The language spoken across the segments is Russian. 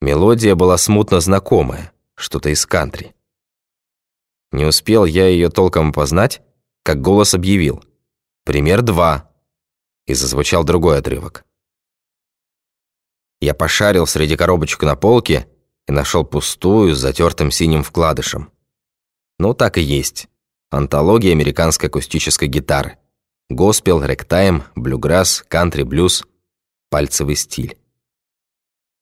Мелодия была смутно знакомая, что-то из кантри. Не успел я ее толком опознать, как голос объявил. «Пример два», и зазвучал другой отрывок. Я пошарил среди коробочек на полке и нашел пустую с затертым синим вкладышем. Ну, так и есть. Антология американской акустической гитары. Госпел, ректайм, блюграсс, кантри-блюз, пальцевый стиль.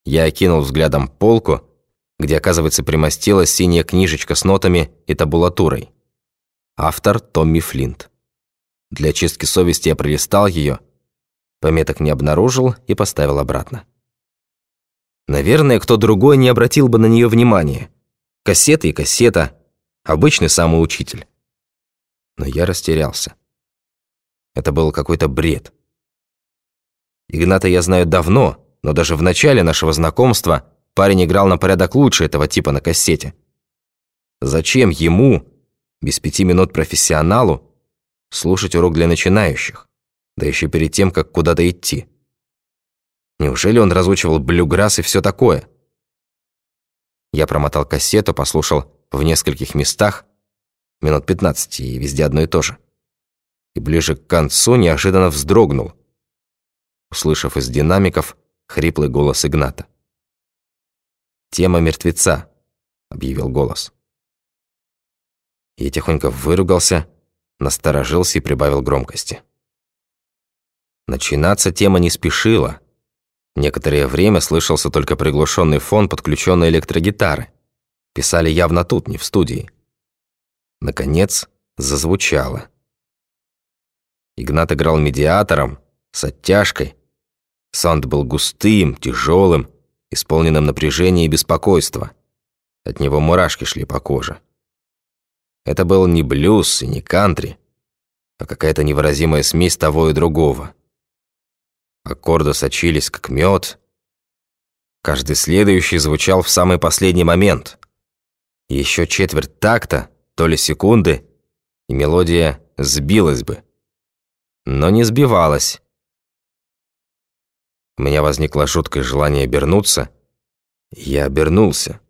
Я окинул взглядом полку, где, оказывается, примостилась синяя книжечка с нотами и табулатурой. Автор Томми Флинт. Для чистки совести я пролистал ее, пометок не обнаружил и поставил обратно. Наверное, кто другой не обратил бы на нее внимания. Кассета и кассета. Обычный самоучитель. Но я растерялся. Это был какой-то бред. Игната я знаю давно, но даже в начале нашего знакомства парень играл на порядок лучше этого типа на кассете. Зачем ему, без пяти минут профессионалу, слушать урок для начинающих, да еще перед тем, как куда-то идти? Неужели он разучивал блюграсс и все такое? Я промотал кассету, послушал в нескольких местах, минут 15, и везде одно и то же. И ближе к концу неожиданно вздрогнул, услышав из динамиков хриплый голос Игната. «Тема мертвеца», — объявил голос. Я тихонько выругался, насторожился и прибавил громкости. Начинаться тема не спешила, Некоторое время слышался только приглушенный фон подключенной электрогитары. Писали явно тут, не в студии. Наконец, зазвучало. Игнат играл медиатором, с оттяжкой. Саунд был густым, тяжелым, исполненным напряжения и беспокойства. От него мурашки шли по коже. Это был не блюз и не кантри, а какая-то невыразимая смесь того и другого. Аккорды сочились, как мед. Каждый следующий звучал в самый последний момент. Еще четверть такта, то ли секунды, и мелодия сбилась бы. Но не сбивалась. У меня возникло жуткое желание обернуться. Я обернулся,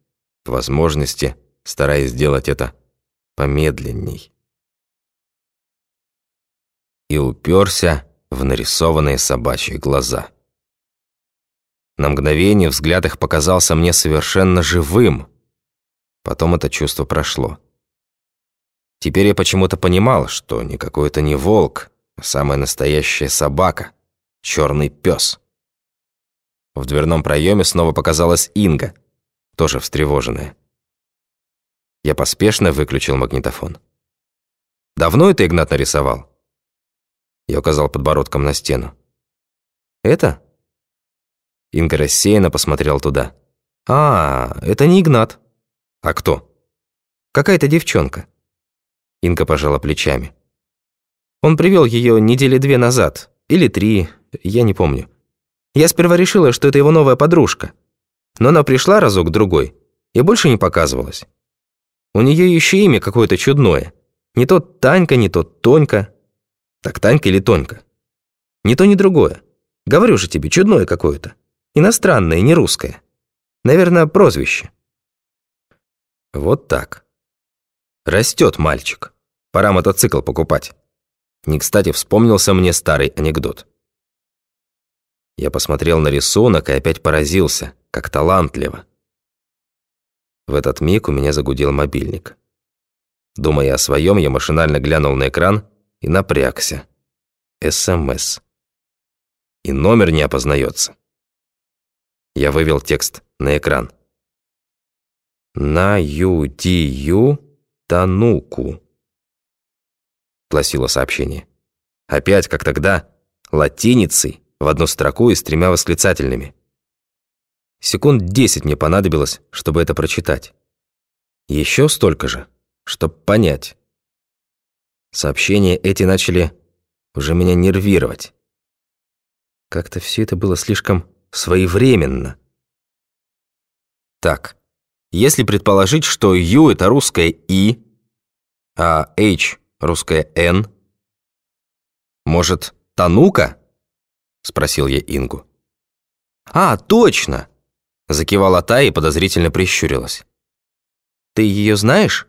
по возможности стараясь сделать это помедленней. И уперся в нарисованные собачьи глаза. На мгновение взгляд их показался мне совершенно живым. Потом это чувство прошло. Теперь я почему-то понимал, что никакой это не волк, а самая настоящая собака, черный пес. В дверном проеме снова показалась Инга, тоже встревоженная. Я поспешно выключил магнитофон. «Давно это Игнат нарисовал?» Я указал подбородком на стену. «Это?» Инга рассеянно посмотрел туда. «А, это не Игнат». «А кто?» «Какая-то девчонка». Инга пожала плечами. Он привел ее недели две назад, или три, я не помню. Я сперва решила, что это его новая подружка. Но она пришла разок-другой и больше не показывалась. У нее еще имя какое-то чудное. Не то Танька, не то Тонька. Так Танька или Тонька? Ни то, ни другое. Говорю же тебе, чудное какое-то. Иностранное, не русское. Наверное, прозвище. Вот так. Растет мальчик. Пора мотоцикл покупать. Не кстати вспомнился мне старый анекдот. Я посмотрел на рисунок и опять поразился, как талантливо. В этот миг у меня загудел мобильник. Думая о своем, я машинально глянул на экран и напрягся. СМС. И номер не опознается. Я вывел текст на экран. «На ю Тануку», гласило сообщение. Опять, как тогда, латиницей, в одну строку и с тремя восклицательными. Секунд десять мне понадобилось, чтобы это прочитать. Еще столько же, чтобы понять. Сообщения эти начали уже меня нервировать. Как-то все это было слишком своевременно. Так, если предположить, что «ю» — это русское «и», а «h» — русское «н», может, «танука»? — спросил я Ингу. «А, точно! Закивала та и подозрительно прищурилась. «Ты ее знаешь?»